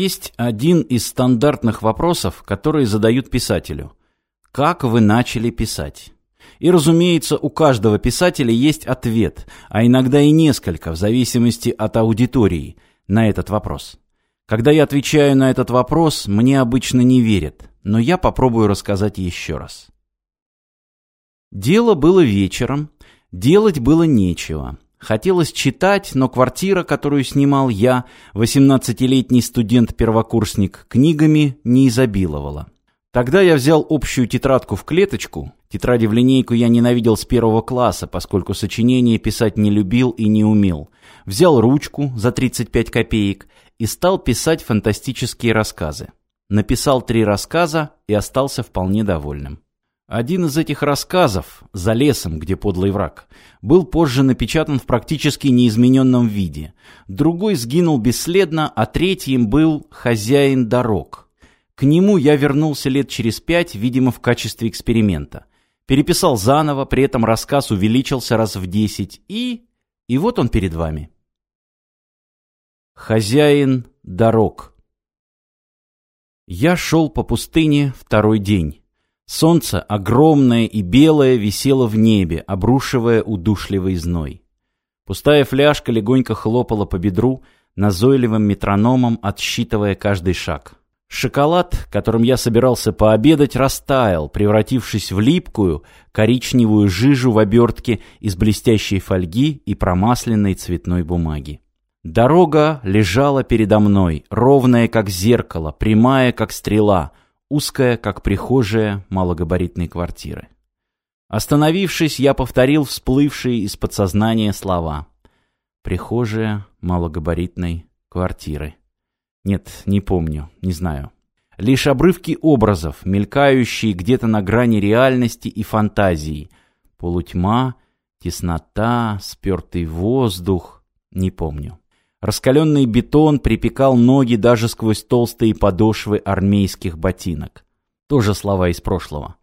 Есть один из стандартных вопросов, которые задают писателю. Как вы начали писать? И, разумеется, у каждого писателя есть ответ, а иногда и несколько, в зависимости от аудитории, на этот вопрос. Когда я отвечаю на этот вопрос, мне обычно не верят, но я попробую рассказать еще раз. Дело было вечером, делать было нечего. Хотелось читать, но квартира, которую снимал я, 18-летний студент-первокурсник, книгами не изобиловала. Тогда я взял общую тетрадку в клеточку. Тетради в линейку я ненавидел с первого класса, поскольку сочинение писать не любил и не умел. Взял ручку за 35 копеек и стал писать фантастические рассказы. Написал три рассказа и остался вполне довольным. Один из этих рассказов «За лесом, где подлый враг» был позже напечатан в практически неизмененном виде. Другой сгинул бесследно, а третьим был «Хозяин дорог». К нему я вернулся лет через пять, видимо, в качестве эксперимента. Переписал заново, при этом рассказ увеличился раз в десять, и... и вот он перед вами. Хозяин дорог. Я шел по пустыне второй день. Солнце, огромное и белое, висело в небе, обрушивая удушливый зной. Пустая фляжка легонько хлопала по бедру, назойливым метрономом отсчитывая каждый шаг. Шоколад, которым я собирался пообедать, растаял, превратившись в липкую, коричневую жижу в обертке из блестящей фольги и промасленной цветной бумаги. Дорога лежала передо мной, ровная, как зеркало, прямая, как стрела — узкая, как прихожая малогабаритной квартиры. Остановившись, я повторил всплывшие из подсознания слова. Прихожая малогабаритной квартиры. Нет, не помню, не знаю. Лишь обрывки образов, мелькающие где-то на грани реальности и фантазии. Полутьма, теснота, спертый воздух. Не помню. Раскаленный бетон припекал ноги даже сквозь толстые подошвы армейских ботинок. Тоже слова из прошлого.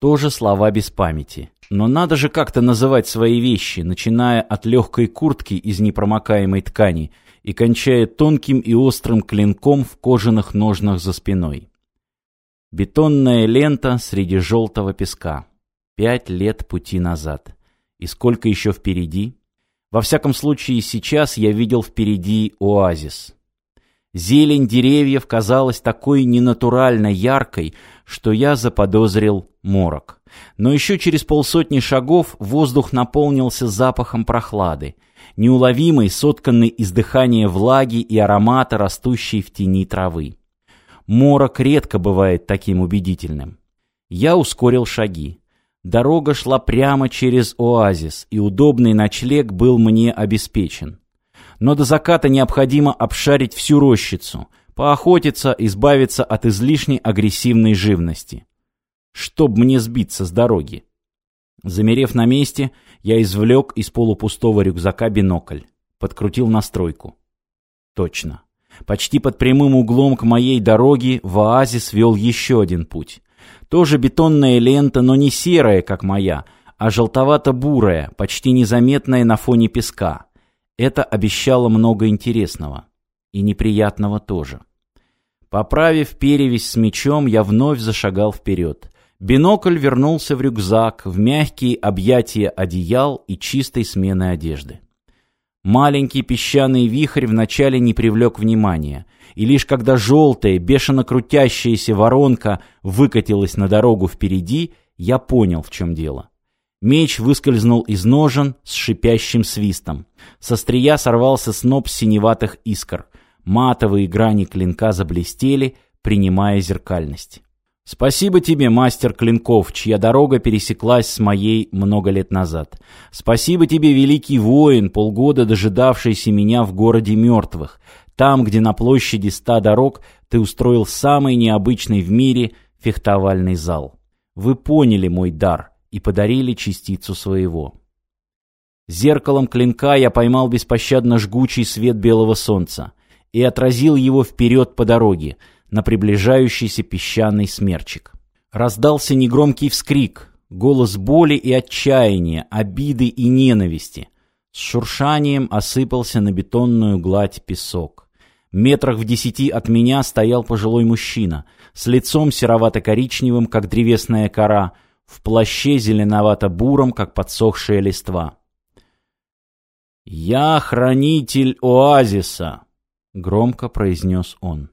Тоже слова без памяти. Но надо же как-то называть свои вещи, начиная от легкой куртки из непромокаемой ткани и кончая тонким и острым клинком в кожаных ножнах за спиной. Бетонная лента среди желтого песка. Пять лет пути назад. И сколько еще впереди? Во всяком случае, сейчас я видел впереди оазис. Зелень деревьев казалась такой ненатурально яркой, что я заподозрил морок. Но еще через полсотни шагов воздух наполнился запахом прохлады, неуловимой, сотканной из дыхания влаги и аромата, растущей в тени травы. Морок редко бывает таким убедительным. Я ускорил шаги. Дорога шла прямо через оазис, и удобный ночлег был мне обеспечен. Но до заката необходимо обшарить всю рощицу, поохотиться, избавиться от излишней агрессивной живности. Чтоб мне сбиться с дороги. Замерев на месте, я извлек из полупустого рюкзака бинокль. Подкрутил настройку. Точно. Почти под прямым углом к моей дороге в оазис вел еще один путь. Тоже бетонная лента, но не серая, как моя, а желтовато-бурая, почти незаметная на фоне песка. Это обещало много интересного. И неприятного тоже. Поправив перевязь с мечом, я вновь зашагал вперед. Бинокль вернулся в рюкзак, в мягкие объятия одеял и чистой смены одежды. Маленький песчаный вихрь вначале не привлек внимания, и лишь когда желтая, бешено крутящаяся воронка выкатилась на дорогу впереди, я понял, в чем дело. Меч выскользнул из ножен с шипящим свистом. Со стрия сорвался сноп синеватых искр. Матовые грани клинка заблестели, принимая зеркальность. Спасибо тебе, мастер клинков, чья дорога пересеклась с моей много лет назад. Спасибо тебе, великий воин, полгода дожидавшийся меня в городе мертвых, там, где на площади ста дорог ты устроил самый необычный в мире фехтовальный зал. Вы поняли мой дар и подарили частицу своего. Зеркалом клинка я поймал беспощадно жгучий свет белого солнца и отразил его вперед по дороге, на приближающийся песчаный смерчик. Раздался негромкий вскрик, голос боли и отчаяния, обиды и ненависти. С шуршанием осыпался на бетонную гладь песок. Метрах в десяти от меня стоял пожилой мужчина, с лицом серовато-коричневым, как древесная кора, в плаще зеленовато-буром, как подсохшая листва. «Я хранитель оазиса», — громко произнес он.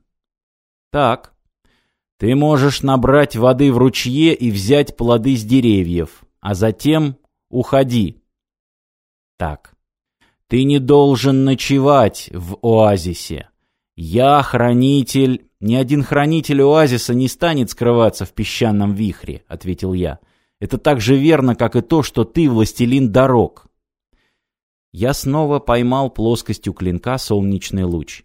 «Так, ты можешь набрать воды в ручье и взять плоды с деревьев, а затем уходи». «Так, ты не должен ночевать в оазисе. Я хранитель...» «Ни один хранитель оазиса не станет скрываться в песчаном вихре», — ответил я. «Это так же верно, как и то, что ты властелин дорог». Я снова поймал плоскостью клинка солнечный луч.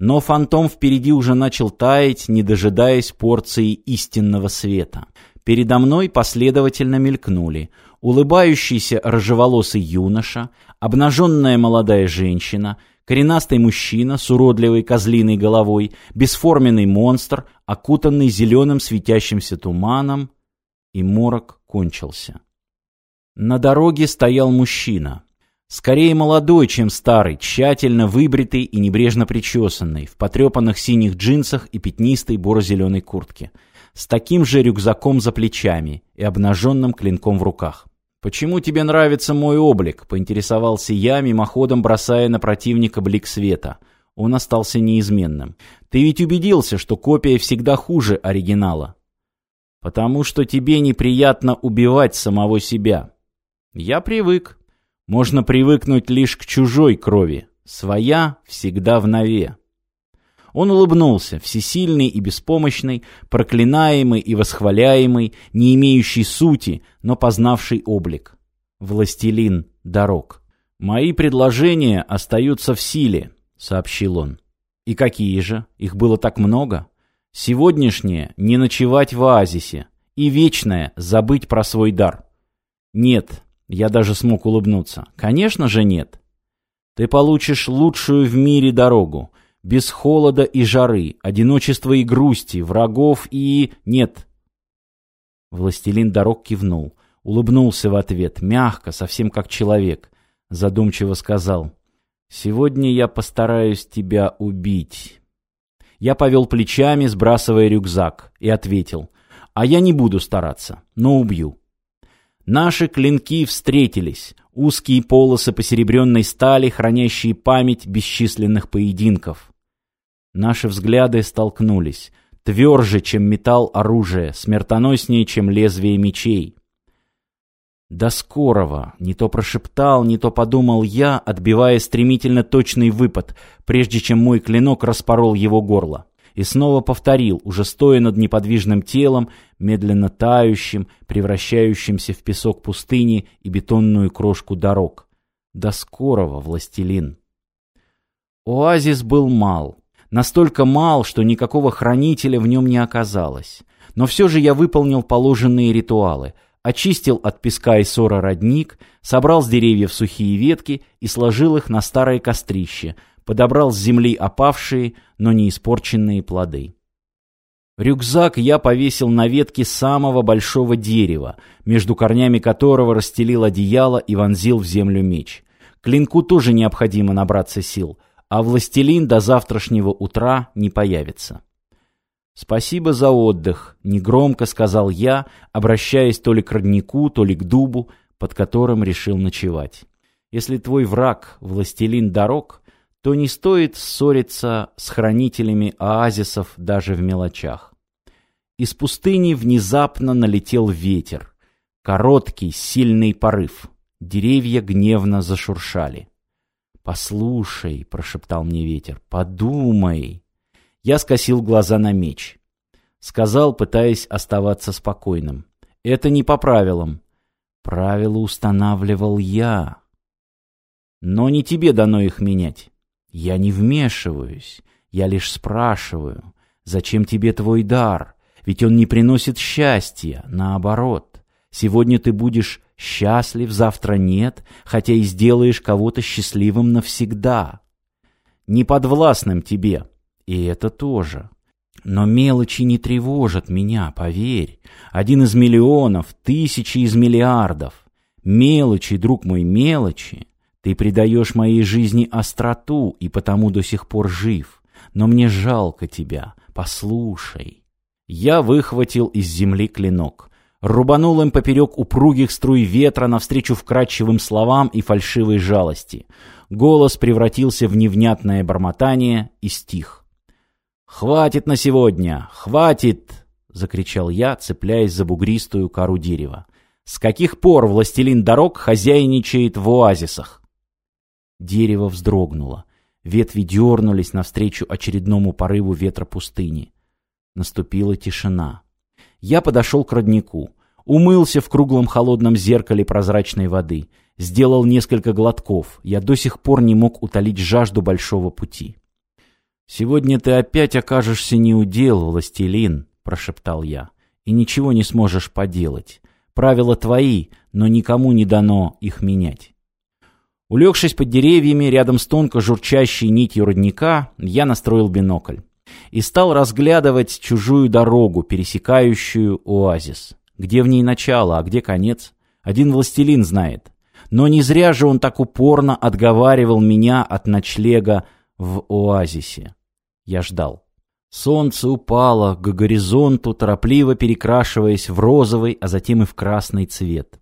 Но фантом впереди уже начал таять, не дожидаясь порции истинного света. Передо мной последовательно мелькнули улыбающийся рыжеволосый юноша, обнаженная молодая женщина, коренастый мужчина с уродливой козлиной головой, бесформенный монстр, окутанный зеленым светящимся туманом, и морок кончился. На дороге стоял мужчина, Скорее молодой, чем старый, тщательно выбритый и небрежно причесанный, в потрепанных синих джинсах и пятнистой буро-зеленой куртке, с таким же рюкзаком за плечами и обнаженным клинком в руках. «Почему тебе нравится мой облик?» — поинтересовался я, мимоходом бросая на противника блик света. Он остался неизменным. «Ты ведь убедился, что копия всегда хуже оригинала?» «Потому что тебе неприятно убивать самого себя». «Я привык», можно привыкнуть лишь к чужой крови, своя всегда в нове. Он улыбнулся, всесильный и беспомощный, проклинаемый и восхваляемый, не имеющий сути, но познавший облик. Властелин дорог. «Мои предложения остаются в силе», — сообщил он. «И какие же? Их было так много. Сегодняшнее — не ночевать в оазисе, и вечное — забыть про свой дар. Нет, я даже смог улыбнуться. Конечно же нет. Ты получишь лучшую в мире дорогу. Без холода и жары, одиночества и грусти, врагов и... Нет. Властелин дорог кивнул. Улыбнулся в ответ, мягко, совсем как человек. Задумчиво сказал. «Сегодня я постараюсь тебя убить». Я повел плечами, сбрасывая рюкзак, и ответил. «А я не буду стараться, но убью». Наши клинки встретились, узкие полосы посеребренной стали, хранящие память бесчисленных поединков. Наши взгляды столкнулись, тверже, чем металл оружия, смертоноснее, чем лезвие мечей. «До скорого!» — не то прошептал, не то подумал я, отбивая стремительно точный выпад, прежде чем мой клинок распорол его горло и снова повторил, уже стоя над неподвижным телом, медленно тающим, превращающимся в песок пустыни и бетонную крошку дорог. До скорого, властелин. Оазис был мал. Настолько мал, что никакого хранителя в нем не оказалось. Но все же я выполнил положенные ритуалы. Очистил от песка и сора родник, собрал с деревьев сухие ветки и сложил их на старое кострище — подобрал с земли опавшие, но не испорченные плоды. Рюкзак я повесил на ветке самого большого дерева, между корнями которого расстелил одеяло и вонзил в землю меч. Клинку тоже необходимо набраться сил, а властелин до завтрашнего утра не появится. «Спасибо за отдых», — негромко сказал я, обращаясь то ли к роднику, то ли к дубу, под которым решил ночевать. «Если твой враг — властелин дорог, то не стоит ссориться с хранителями оазисов даже в мелочах. Из пустыни внезапно налетел ветер. Короткий, сильный порыв. Деревья гневно зашуршали. «Послушай», — прошептал мне ветер, — «подумай». Я скосил глаза на меч. Сказал, пытаясь оставаться спокойным. «Это не по правилам». «Правила устанавливал я». «Но не тебе дано их менять. Я не вмешиваюсь, я лишь спрашиваю, зачем тебе твой дар? Ведь он не приносит счастья, наоборот. Сегодня ты будешь счастлив, завтра нет, хотя и сделаешь кого-то счастливым навсегда. Неподвластным тебе, и это тоже. Но мелочи не тревожат меня, поверь. Один из миллионов, тысячи из миллиардов. Мелочи, друг мой, мелочи ты придаешь моей жизни остроту и потому до сих пор жив. но мне жалко тебя. Послушай». Я выхватил из земли клинок. Рубанул им поперек упругих струй ветра навстречу вкрадчивым словам и фальшивой жалости. Голос превратился в невнятное бормотание и стих. «Хватит на сегодня! Хватит!» — закричал я, цепляясь за бугристую кору дерева. «С каких пор властелин дорог хозяйничает в оазисах?» Дерево вздрогнуло. Ветви дернулись навстречу очередному порыву ветра пустыни. Наступила тишина. Я подошел к роднику. Умылся в круглом холодном зеркале прозрачной воды. Сделал несколько глотков. Я до сих пор не мог утолить жажду большого пути. «Сегодня ты опять окажешься неудел, властелин», — прошептал я, — «и ничего не сможешь поделать. Правила твои, но никому не дано их менять». Улегшись под деревьями, рядом с тонко журчащей нитью родника, я настроил бинокль и стал разглядывать чужую дорогу, пересекающую оазис. Где в ней начало, а где конец? Один властелин знает. Но не зря же он так упорно отговаривал меня от ночлега в оазисе. Я ждал. Солнце упало к горизонту, торопливо перекрашиваясь в розовый, а затем и в красный цвет.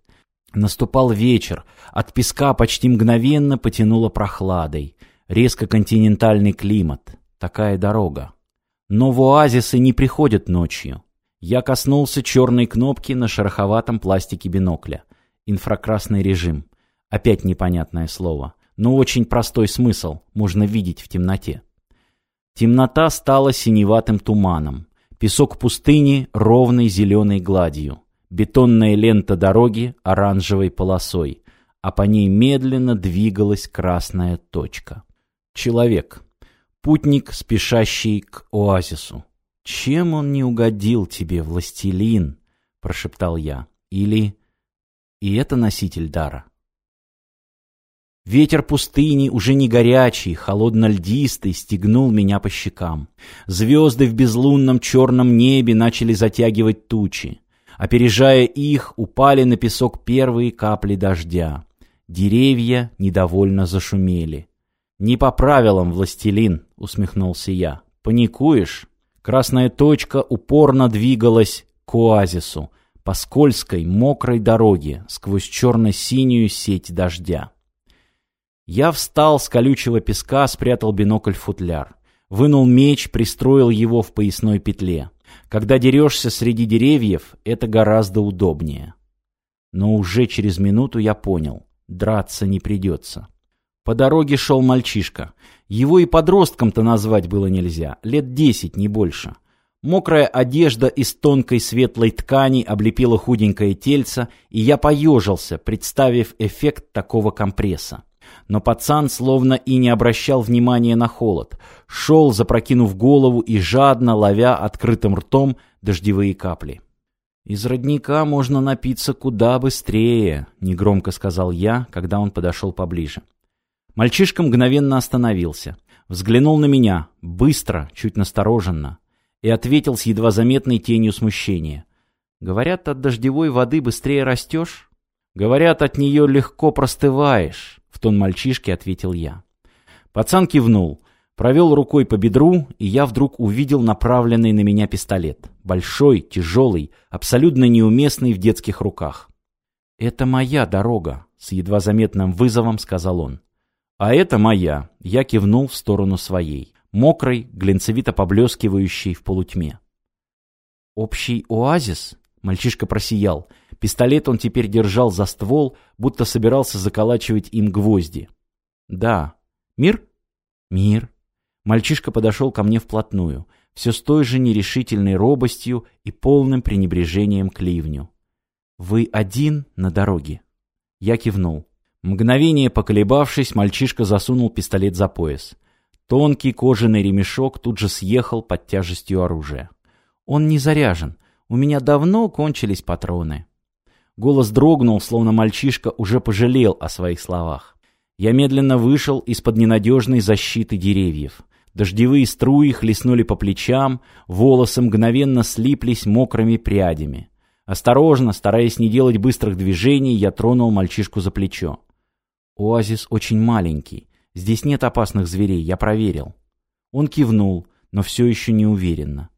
Наступал вечер, от песка почти мгновенно потянуло прохладой. Резко континентальный климат. Такая дорога. Но в оазисы не приходят ночью. Я коснулся черной кнопки на шероховатом пластике бинокля. Инфракрасный режим. Опять непонятное слово. Но очень простой смысл. Можно видеть в темноте. Темнота стала синеватым туманом. Песок пустыни ровной зеленой гладью бетонная лента дороги оранжевой полосой, а по ней медленно двигалась красная точка. Человек. Путник, спешащий к оазису. «Чем он не угодил тебе, властелин?» — прошептал я. «Или... и это носитель дара?» Ветер пустыни, уже не горячий, холодно-льдистый, стегнул меня по щекам. Звезды в безлунном черном небе начали затягивать тучи. Опережая их, упали на песок первые капли дождя. Деревья недовольно зашумели. «Не по правилам, властелин», — усмехнулся я. «Паникуешь?» Красная точка упорно двигалась к оазису, по скользкой, мокрой дороге, сквозь черно-синюю сеть дождя. Я встал с колючего песка, спрятал бинокль в футляр. Вынул меч, пристроил его в поясной петле. Когда дерешься среди деревьев, это гораздо удобнее. Но уже через минуту я понял, драться не придется. По дороге шел мальчишка. Его и подростком-то назвать было нельзя, лет десять, не больше. Мокрая одежда из тонкой светлой ткани облепила худенькое тельце, и я поежился, представив эффект такого компресса. Но пацан словно и не обращал внимания на холод. Шел, запрокинув голову и жадно ловя открытым ртом дождевые капли. «Из родника можно напиться куда быстрее», — негромко сказал я, когда он подошел поближе. Мальчишка мгновенно остановился. Взглянул на меня, быстро, чуть настороженно, и ответил с едва заметной тенью смущения. «Говорят, от дождевой воды быстрее растешь?» «Говорят, от нее легко простываешь». — в тон мальчишки ответил я. Пацан кивнул, провел рукой по бедру, и я вдруг увидел направленный на меня пистолет. Большой, тяжелый, абсолютно неуместный в детских руках. «Это моя дорога», — с едва заметным вызовом сказал он. «А это моя», — я кивнул в сторону своей, мокрой, глинцевито поблескивающей в полутьме. «Общий оазис?» — мальчишка просиял. Пистолет он теперь держал за ствол, будто собирался заколачивать им гвозди. «Да. Мир?» «Мир». Мальчишка подошел ко мне вплотную, все с той же нерешительной робостью и полным пренебрежением к ливню. «Вы один на дороге?» Я кивнул. Мгновение поколебавшись, мальчишка засунул пистолет за пояс. Тонкий кожаный ремешок тут же съехал под тяжестью оружия. «Он не заряжен. У меня давно кончились патроны». Голос дрогнул, словно мальчишка уже пожалел о своих словах. Я медленно вышел из-под ненадежной защиты деревьев. Дождевые струи хлестнули по плечам, волосы мгновенно слиплись мокрыми прядями. Осторожно, стараясь не делать быстрых движений, я тронул мальчишку за плечо. Оазис очень маленький. Здесь нет опасных зверей, я проверил. Он кивнул, но все еще не уверенно.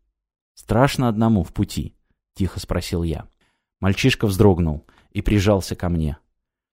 «Страшно одному в пути?» — тихо спросил я. Мальчишка вздрогнул и прижался ко мне.